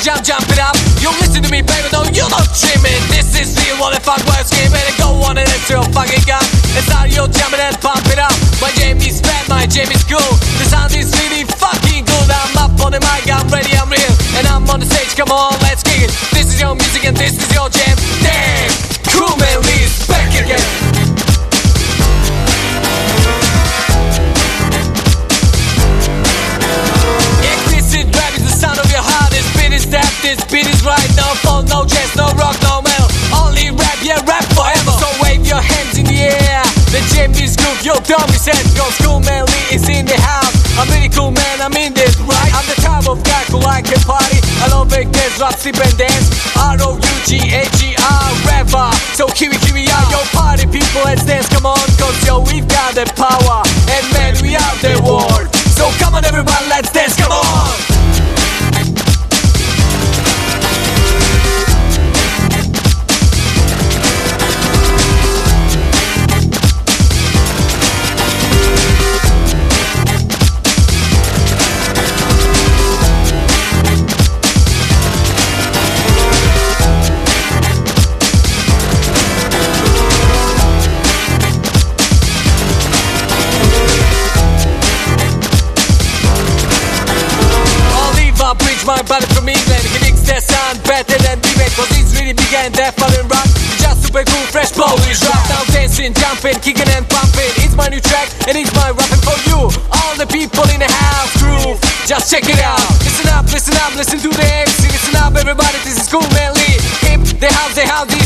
jump jump, it up. You listen to me, baby, no, you not dreaming. This is real, what the fuck was screaming? And go on and it's your fucking gun. And start you jumping and it up. My Jamie's bad, my Jamie's cool. The sound is really fucking good. I'm up on the mic, I'm ready, I'm real. And I'm on the stage, come on, 100개 랍시 밴드스 R-O-U-G-A-G-R rapper So kiwi kiwi are your party people let's dance come on go yo we've got the power my body from England. He makes that sound better than debate. Cause it's really big and deaf and rock. Just super cool, fresh Polish rock. Now dancing, jumping, kicking and pumping. It's my new track and it's my rapping for you. All the people in the house groove. Just check it out. Listen up, listen up, listen to the MC. Listen up, everybody, this is cool, man. Lee. Hip, the house, the house is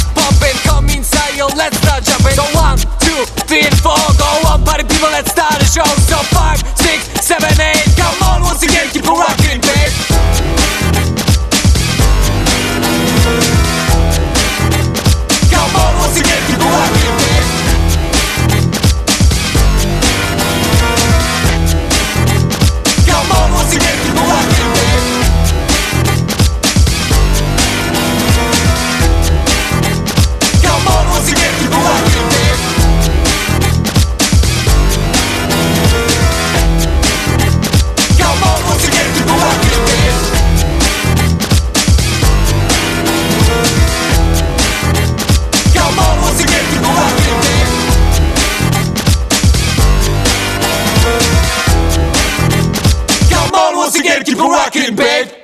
Keep it rocking, babe.